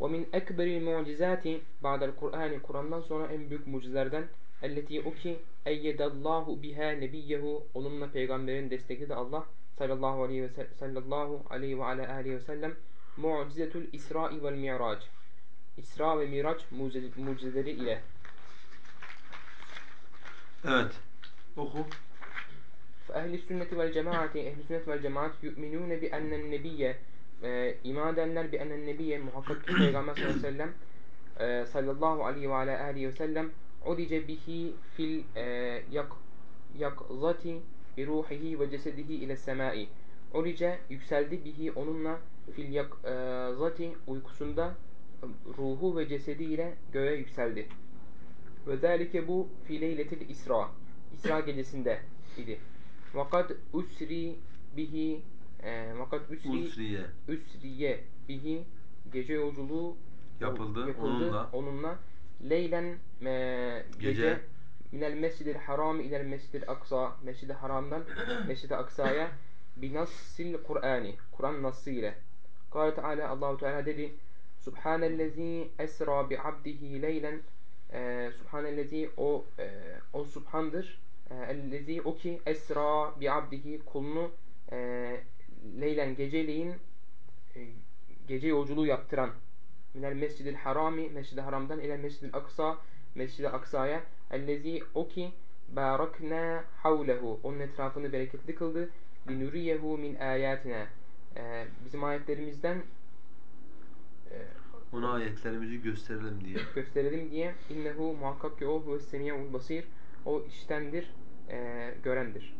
وَمِنْ اَكْبَرِ الْمُعْجِزَاتِ بعد Kur'an Kur'an'dan sonra en büyük mucizelerden elleti o ki eyyedallahu biha nebiyyehu onunla peygamberin destekledi Allah sallallahu aleyhi ve sallallahu aleyhi ve ala aleyhi ve sellem mucizetul İsra'i vel Mi'rac İsra ve Miraç mucizeleri ile Evet. Oku. فأهل السنة والجماعة أهل السنة والجماعة يؤمنون بأن النبي iman edenler bi enen nebiye muhakkak ki peygamber sallallahu aleyhi ve sellem e, sallallahu aleyhi ve ala aleyhi ve sellem udice bihi fil e, yak yakzati bi ruhihi ve cesedihi ile semai udice yükseldi bihi onunla fil yakzati uykusunda ruhu ve cesediyle göğe yükseldi. Ve zalike bu fi leyletil isra. İsra gecesinde idi. Vakat usri bihi e, vakat usri, Usriye. usriye bihi gece yolculuğu Yapıldı, yapıldı onunla. onunla leylen e, gece, Gece. minel mescidil haram ilel mescidil aksa mescid-i haramdan mescid-i aksaya binassil Kur'ani Kur'an nassı ile Kâle Teala Allahu Teala dedi Subhanellezi esra bi abdihi leylen. E, Subhanellezi o o subhandır. E, ellezi o ki esra bi abdihi kulunu e, leylen geceleyin e, gece yolculuğu yaptıran. Minel mescidil harami mescid-i haramdan ile mescid-i aksa mescid-i aksaya ellezi o ki barakna havlehu onun etrafını bereketli kıldı. Linuriyehu min ayatina e, bizim ayetlerimizden ee, ona ayetlerimizi gösterelim diye. Gösterelim diye innehu muhakkak ki o huve semiyemul basir o iştendir, e, ee, görendir.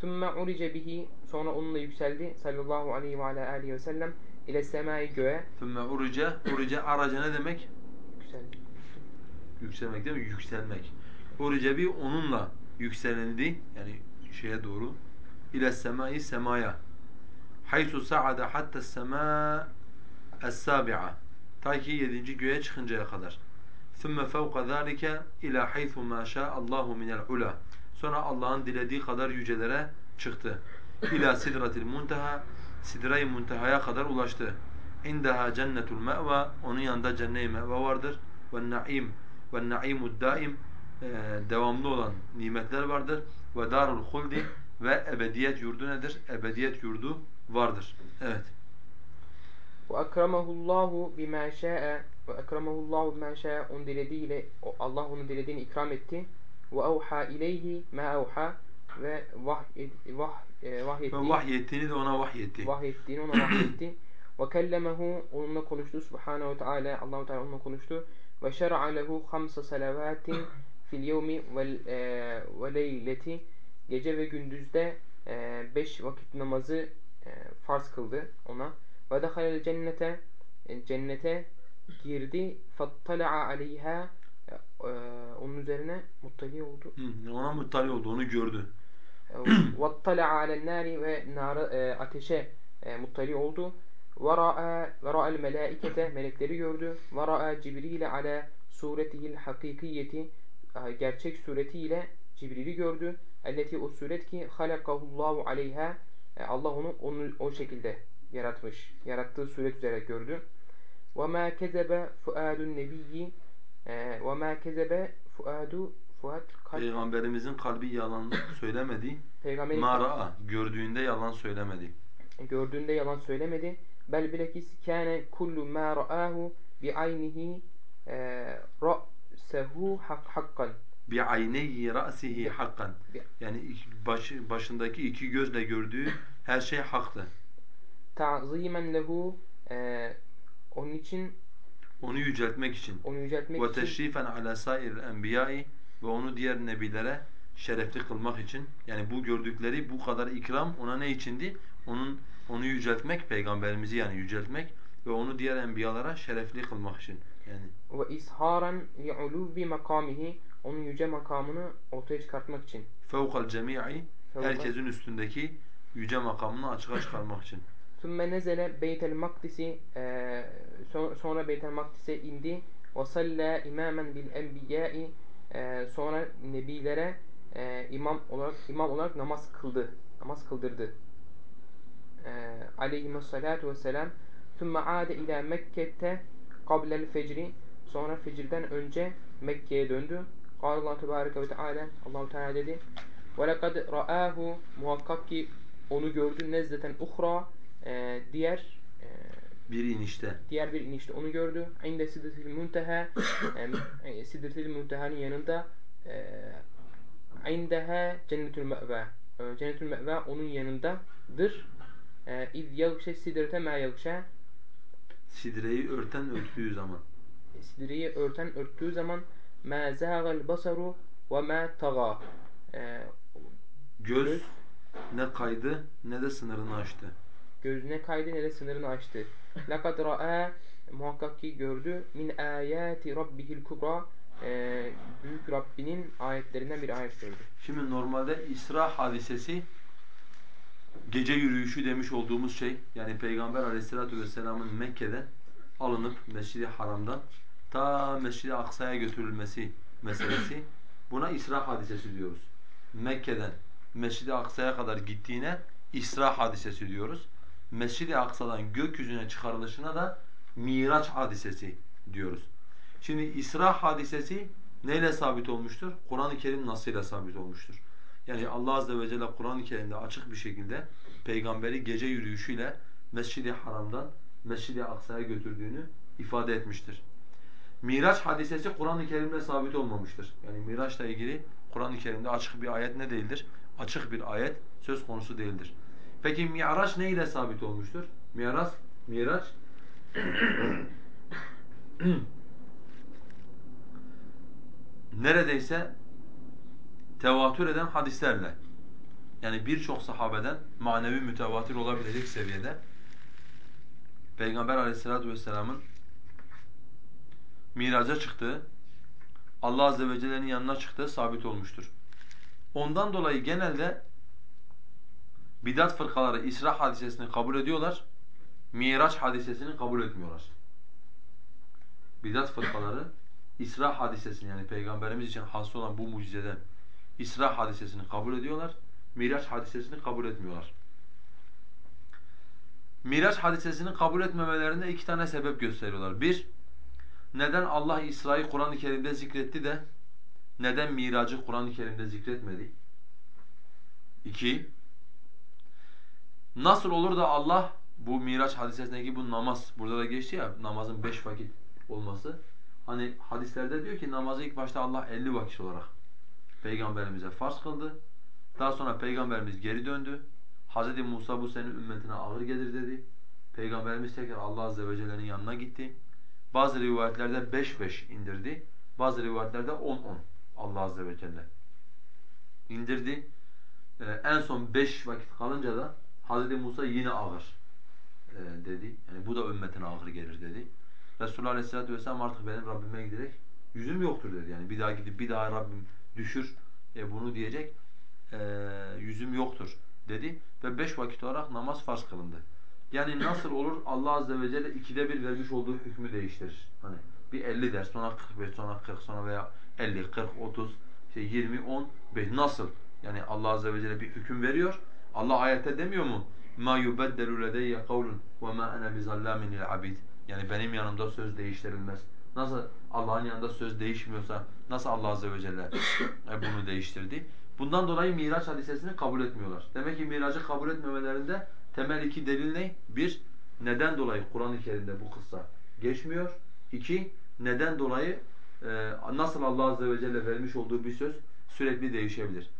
Sümme urice bihi sonra onunla yükseldi sallallahu aleyhi ve ala aleyhi ve sellem ile semai göğe. Sümme urice, urice araca ne demek? Yükseldi. Yükselmek değil mi? Yükselmek. Urice bi onunla yükselindi yani şeye doğru ile semai semaya. Haysu sa'ada hatta sema es-sabi'a. Ta ki yedinci göğe çıkıncaya kadar. ثُمَّ فَوْقَ ذَٰلِكَ اِلَى حَيْثُ مَا شَاءَ اللّٰهُ مِنَ الْعُلَى Sonra Allah'ın dilediği kadar yücelere çıktı. İlâ sidratil munteha Sidre-i Munteha'ya kadar ulaştı. İndeha cennetul me'va onun yanında cennet-i me'va vardır. Ve naim ve naimud daim e, devamlı olan nimetler vardır. Ve darul huldi ve ebediyet yurdu nedir? Ebediyet yurdu vardır. Evet. Ve ekramehullahu bima şa'a ve ekramehullahu bima şa'a onun dilediğiyle Allah onun dilediğini ikram etti. Ve evha ileyhi ma evha ve vah, vah, e, vahyetti. Ve vahyettiğini de ona vahyetti. Vahyettiğini ona vahyetti. Ve kellemehu onunla konuştu. Subhanahu ve Teala Allahu Teala onunla konuştu. Ve şer'a lehu hamsa salavatin fil yevmi e, ve leyleti gece ve gündüzde e, beş vakit namazı e, farz kıldı ona. Ve dehalel cennete cennete girdi. Fattala'a aleyha onun üzerine muttali oldu. Hı, ona muttali oldu. Onu gördü. Vattala'a alen nari ve nara, e, ateşe e, muttali oldu. Vara'a vara'el melaikete melekleri gördü. Vara'a Cibril'e ala suretihil hakikiyeti gerçek suretiyle Cibril'i gördü. Elleti o suret ki halakahullahu aleyha Allah onu, onu o şekilde yaratmış. Yarattığı suret üzere gördü. وَمَا كَذَبَ فُؤَادُ النَّبِيِّ وَمَا كَذَبَ فُؤَادُ Fuat kalp Peygamberimizin kalbi yalan söylemedi. peygamberin Mara'a gördüğünde yalan söylemedi. gördüğünde yalan söylemedi. Bel bilakis kâne kullu mâ ra'âhu bi'aynihi eee, ra'sehu hak hakkan. Bi ayneyi ra'sihi hakkan. Bi- Yani iki- baş, başındaki iki gözle gördüğü her şey haktı. Ta'zimen lehu eee, onun için Onu yüceltmek için. onu yüceltmek Ve teşrifen ala sairil enbiyai ve onu diğer nebilere şerefli kılmak için. Yani bu gördükleri bu kadar ikram ona ne içindi? Onun onu yüceltmek, peygamberimizi yani yüceltmek ve onu diğer enbiyalara şerefli kılmak için. Yani ve isharan li'ulubi makamihi onun yüce makamını ortaya çıkartmak için. fevkal cemii herkesin üstündeki yüce makamını açığa çıkarmak için. Sümme nezele Beytel Makdisi so- sonra Beytel Makdis'e indi. Ve salla imamen bil enbiyai eee, sonra nebilere eee, imam olarak imam olarak namaz kıldı. Namaz kıldırdı. Eee aleyhissalatu vesselam. Sümme ade ila Mekke'te kablel fecri sonra fecirden önce Mekke'ye döndü. Kâle Allah Tebareke ve Teala Allahu Teala dedi. Ve lekad ra'ahu muhakkak ki onu gördü nezleten uhra e, diğer e, Bir inişte. diğer bir inişte onu gördü. İnde sidretil munteha e, sidretil munteha'nın yanında e, indeha cennetül me'va e, cennetül me'va onun yanındadır. E, İz yagşe sidrete ma yagşe Sidreyi örten örttüğü zaman. sidreyi örten örttüğü zaman ma zâgal basaru ve ma taga e, Göz Göz- ne kaydı ne de sınırını aştı. Gözüne kaydı ne de sınırını aştı. Lekad ra'a muhakkak ki gördü min ayati rabbihil kubra e, büyük Rabbinin ayetlerinden bir ayet gördü. Şimdi normalde İsra hadisesi gece yürüyüşü demiş olduğumuz şey yani Peygamber aleyhissalatu vesselamın Mekke'den alınıp Mescid-i Haram'dan ta Mescid-i Aksa'ya götürülmesi meselesi. Buna İsra hadisesi diyoruz. Mekke'den Mescid-i Aksa'ya kadar gittiğine İsra hadisesi diyoruz. Mescid-i Aksa'dan gökyüzüne çıkarılışına da Miraç hadisesi diyoruz. Şimdi İsra hadisesi neyle sabit olmuştur? Kur'an-ı Kerim nasıyla sabit olmuştur? Yani Allah azze ve celle Kur'an-ı Kerim'de açık bir şekilde peygamberi gece yürüyüşüyle Mescid-i Haram'dan Mescid-i Aksa'ya götürdüğünü ifade etmiştir. Miraç hadisesi Kur'an-ı Kerim'de sabit olmamıştır. Yani Miraç'la ilgili Kur'an-ı Kerim'de açık bir ayet ne değildir? Açık bir ayet söz konusu değildir. Peki Mi'raç ne ile sabit olmuştur? Mi'raç, Miraç neredeyse tevatür eden hadislerle yani birçok sahabeden manevi mütevatir olabilecek seviyede Peygamber aleyhissalatu vesselamın miraca çıktığı, Allah azze ve celle'nin yanına çıktığı sabit olmuştur. Ondan dolayı genelde bidat fırkaları İsra hadisesini kabul ediyorlar, Miraç hadisesini kabul etmiyorlar. Bidat fırkaları İsra hadisesini yani Peygamberimiz için hasıl olan bu mucizeden İsra hadisesini kabul ediyorlar, Miraç hadisesini kabul etmiyorlar. Miraç hadisesini kabul etmemelerinde iki tane sebep gösteriyorlar. Bir, neden Allah İsra'yı Kur'an-ı Kerim'de zikretti de neden Mirac'ı Kur'an-ı Kerim'de zikretmedi? İki, nasıl olur da Allah bu Miraç hadisesindeki bu namaz, burada da geçti ya namazın beş vakit olması. Hani hadislerde diyor ki namazı ilk başta Allah elli vakit olarak Peygamberimize farz kıldı. Daha sonra Peygamberimiz geri döndü. Hz. Musa bu senin ümmetine ağır gelir dedi. Peygamberimiz tekrar Allah Azze ve Celle'nin yanına gitti. Bazı rivayetlerde beş beş indirdi. Bazı rivayetlerde on on Allah Azze ve Celle indirdi. Ee, en son beş vakit kalınca da Hz. Musa yine ağır e, dedi. Yani bu da ümmetine ağır gelir dedi. Resulullah Aleyhisselatü Vesselam artık benim Rabbime giderek yüzüm yoktur dedi. Yani bir daha gidip bir daha Rabbim düşür e, bunu diyecek e, yüzüm yoktur dedi ve beş vakit olarak namaz farz kılındı. Yani nasıl olur Allah azze ve celle ikide bir vermiş olduğu hükmü değiştirir. Hani bir 50 der, sonra 45, sonra 40, sonra veya 50, 40, 30, işte 20, 10, 5 nasıl? Yani Allah azze ve celle bir hüküm veriyor. Allah ayette demiyor mu? Ledeyye kavlun ve ma ana bizallamin lil abid. Yani benim yanımda söz değiştirilmez. Nasıl Allah'ın yanında söz değişmiyorsa nasıl Allah azze ve celle bunu değiştirdi? Bundan dolayı Miraç hadisesini kabul etmiyorlar. Demek ki Mirac'ı kabul etmemelerinde temel iki delil ne? Bir, neden dolayı Kur'an-ı Kerim'de bu kıssa geçmiyor? İki, neden dolayı e, nasıl Allah Azze ve Celle vermiş olduğu bir söz sürekli değişebilir.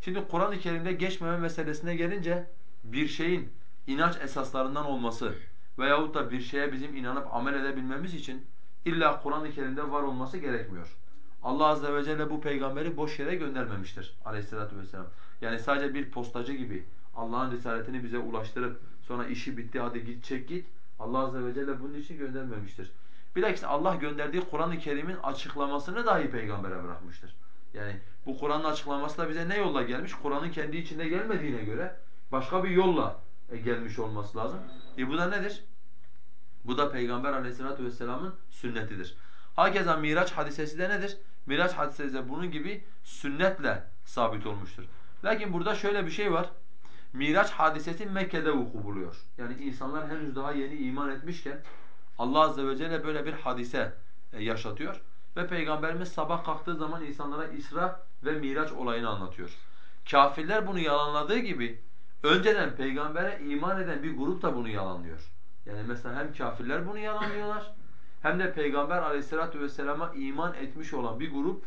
Şimdi Kur'an-ı Kerim'de geçmeme meselesine gelince bir şeyin inanç esaslarından olması veyahut da bir şeye bizim inanıp amel edebilmemiz için illa Kur'an-ı Kerim'de var olması gerekmiyor. Allah azze ve celle bu peygamberi boş yere göndermemiştir aleyhissalatu vesselam. Yani sadece bir postacı gibi Allah'ın risaletini bize ulaştırıp sonra işi bitti hadi git çek git. Allah azze ve celle bunun için göndermemiştir. Bilakis Allah gönderdiği Kur'an-ı Kerim'in açıklamasını dahi peygambere bırakmıştır. Yani bu Kur'an'ın açıklaması da bize ne yolla gelmiş? Kur'an'ın kendi içinde gelmediğine göre başka bir yolla e, gelmiş olması lazım. E bu da nedir? Bu da Peygamber aleyhissalatu vesselamın sünnetidir. Hakeza Miraç hadisesi de nedir? Miraç hadisesi de bunun gibi sünnetle sabit olmuştur. Lakin burada şöyle bir şey var. Miraç hadisesi Mekke'de vuku buluyor. Yani insanlar henüz daha yeni iman etmişken Allah azze ve celle böyle bir hadise e, yaşatıyor ve Peygamberimiz sabah kalktığı zaman insanlara İsra ve Miraç olayını anlatıyor. Kafirler bunu yalanladığı gibi önceden peygambere iman eden bir grup da bunu yalanlıyor. Yani mesela hem kafirler bunu yalanlıyorlar hem de Peygamber aleyhissalatu vesselama iman etmiş olan bir grup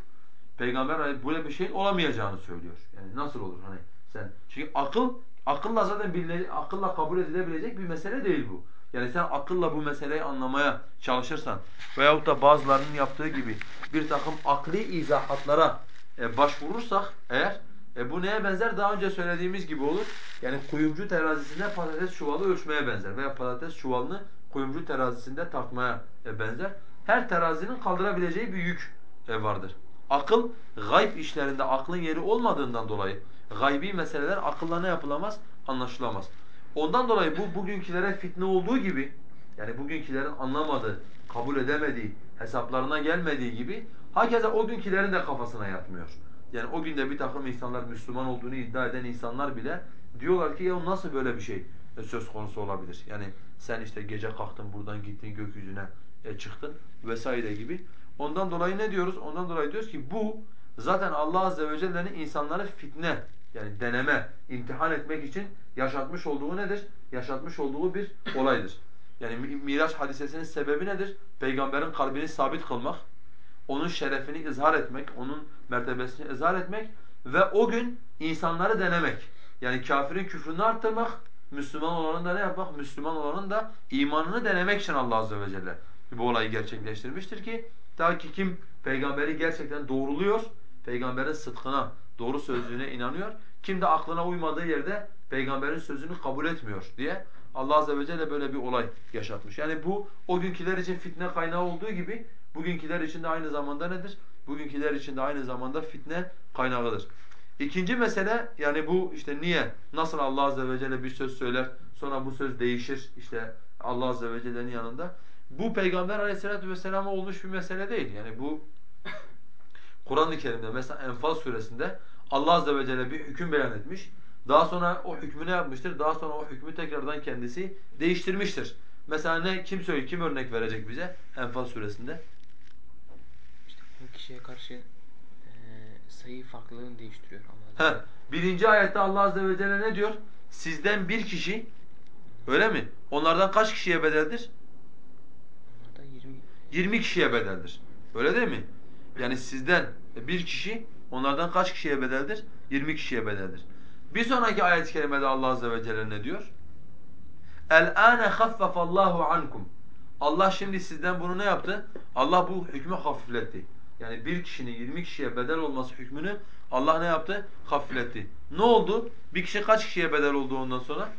Peygamber böyle bir şeyin olamayacağını söylüyor. Yani nasıl olur hani sen çünkü akıl akılla zaten biline, akılla kabul edilebilecek bir mesele değil bu. Yani sen akılla bu meseleyi anlamaya çalışırsan veyahut da bazılarının yaptığı gibi bir takım akli izahatlara e, başvurursak eğer e, bu neye benzer? Daha önce söylediğimiz gibi olur. Yani kuyumcu terazisinde patates çuvalı ölçmeye benzer veya patates çuvalını kuyumcu terazisinde tartmaya e, benzer. Her terazinin kaldırabileceği bir yük e, vardır. Akıl gayb işlerinde aklın yeri olmadığından dolayı gaybi meseleler akılla ne yapılamaz? Anlaşılamaz. Ondan dolayı bu bugünkülere fitne olduğu gibi yani bugünkülerin anlamadığı, kabul edemediği, hesaplarına gelmediği gibi hakeza o günkülerin de kafasına yatmıyor. Yani o günde bir takım insanlar Müslüman olduğunu iddia eden insanlar bile diyorlar ki ya nasıl böyle bir şey söz konusu olabilir? Yani sen işte gece kalktın buradan gittin gökyüzüne e, çıktın vesaire gibi. Ondan dolayı ne diyoruz? Ondan dolayı diyoruz ki bu zaten Allah azze ve celle'nin insanları fitne yani deneme, imtihan etmek için yaşatmış olduğu nedir? Yaşatmış olduğu bir olaydır. Yani Miraç hadisesinin sebebi nedir? Peygamberin kalbini sabit kılmak, onun şerefini izhar etmek, onun mertebesini izhar etmek ve o gün insanları denemek. Yani kafirin küfrünü arttırmak, Müslüman olanın da ne yapmak? Müslüman olanın da imanını denemek için Allah azze ve celle bu olayı gerçekleştirmiştir ki ta ki kim peygamberi gerçekten doğruluyor, peygamberin sıdkına, doğru sözlüğüne inanıyor, kim de aklına uymadığı yerde peygamberin sözünü kabul etmiyor diye Allah azze ve celle böyle bir olay yaşatmış. Yani bu o günküler için fitne kaynağı olduğu gibi bugünküler için de aynı zamanda nedir? Bugünküler için de aynı zamanda fitne kaynağıdır. İkinci mesele yani bu işte niye, nasıl Allah azze ve celle bir söz söyler, sonra bu söz değişir işte Allah azze ve celle'nin yanında. Bu Peygamber aleyhissalatu vesselam'a olmuş bir mesele değil. Yani bu Kur'an-ı Kerim'de mesela Enfal suresinde Allah azze ve celle bir hüküm beyan etmiş. Daha sonra o hükmü ne yapmıştır? Daha sonra o hükmü tekrardan kendisi değiştirmiştir. Mesela ne kim söylüyor? Kim örnek verecek bize Enfal suresinde? İşte bu kişiye karşı e, sayı farklılığını değiştiriyor Allah. He. Birinci ayette Allah azze ve celle ne diyor? Sizden bir kişi öyle mi? Onlardan kaç kişiye bedeldir? Onlardan 20 20 kişiye bedeldir. Öyle değil mi? Yani sizden bir kişi onlardan kaç kişiye bedeldir? 20 kişiye bedeldir. Bir sonraki ayet-i kerimede Allah azze ve celle ne diyor? El-âne haffafallahu ankum. Allah şimdi sizden bunu ne yaptı? Allah bu hükmü hafifletti. Yani bir kişinin 20 kişiye bedel olması hükmünü Allah ne yaptı? Hafifletti. Ne oldu? Bir kişi kaç kişiye bedel oldu ondan sonra?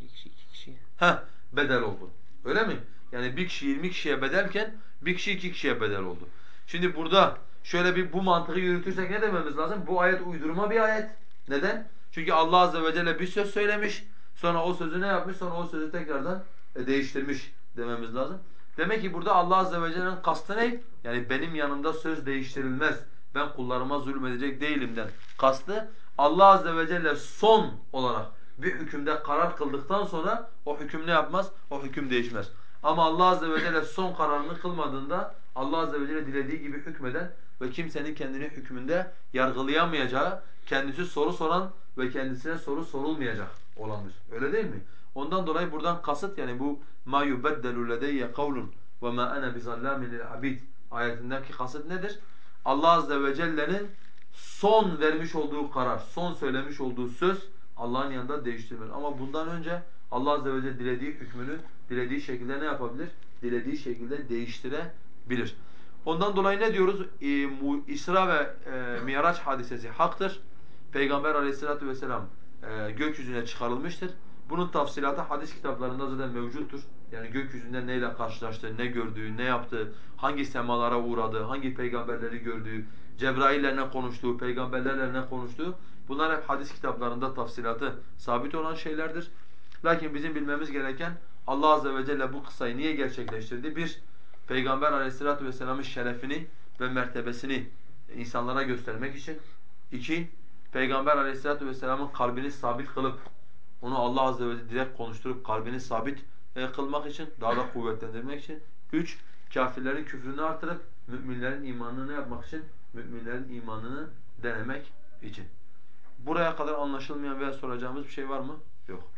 Bir kişi iki kişiye. Heh, bedel oldu. Öyle mi? Yani bir kişi 20 kişiye bedelken bir kişi iki kişiye bedel oldu. Şimdi burada şöyle bir bu mantığı yürütürsek ne dememiz lazım? Bu ayet uydurma bir ayet. Neden? Çünkü Allah azze ve celle bir söz söylemiş. Sonra o sözü ne yapmış? Sonra o sözü tekrardan e, değiştirmiş dememiz lazım. Demek ki burada Allah azze ve celle'nin kastı ne? Yani benim yanımda söz değiştirilmez. Ben kullarıma zulmedecek değilimden kastı. Allah azze ve celle son olarak bir hükümde karar kıldıktan sonra o hüküm ne yapmaz? O hüküm değişmez. Ama Allah azze ve celle son kararını kılmadığında Allah azze ve celle dilediği gibi hükmeden ve kimsenin kendini hükmünde yargılayamayacağı, kendisi soru soran ve kendisine soru sorulmayacak olandır. Öyle değil mi? Ondan dolayı buradan kasıt yani bu ma yubeddelu ledeyye kavlun ve ma ana bizallamin lil abid ayetindeki kasıt nedir? Allah azze ve celle'nin son vermiş olduğu karar, son söylemiş olduğu söz Allah'ın yanında değiştirmez. Ama bundan önce Allah azze ve celle dilediği hükmünü dilediği şekilde ne yapabilir? Dilediği şekilde değiştirebilir. Ondan dolayı ne diyoruz? Ee, İsra ve e, Miraç hadisesi haktır. Peygamber aleyhissalatu vesselam e, gökyüzüne çıkarılmıştır. Bunun tafsilatı hadis kitaplarında zaten mevcuttur. Yani gökyüzünde neyle karşılaştığı, ne gördüğü, ne yaptığı, hangi semalara uğradığı, hangi peygamberleri gördüğü, Cebrail'le ne konuştuğu, peygamberlerle ne konuştuğu bunlar hep hadis kitaplarında tafsilatı sabit olan şeylerdir. Lakin bizim bilmemiz gereken Allah azze ve celle bu kıssayı niye gerçekleştirdi? Bir, Peygamber aleyhissalatu vesselamın şerefini ve mertebesini insanlara göstermek için. İki, Peygamber aleyhissalatu vesselamın kalbini sabit kılıp onu Allah azze ve celle direkt konuşturup kalbini sabit e, kılmak için, daha da kuvvetlendirmek için. Üç, kafirlerin küfrünü artırıp müminlerin imanını yapmak için, müminlerin imanını denemek için. Buraya kadar anlaşılmayan veya soracağımız bir şey var mı? Yok.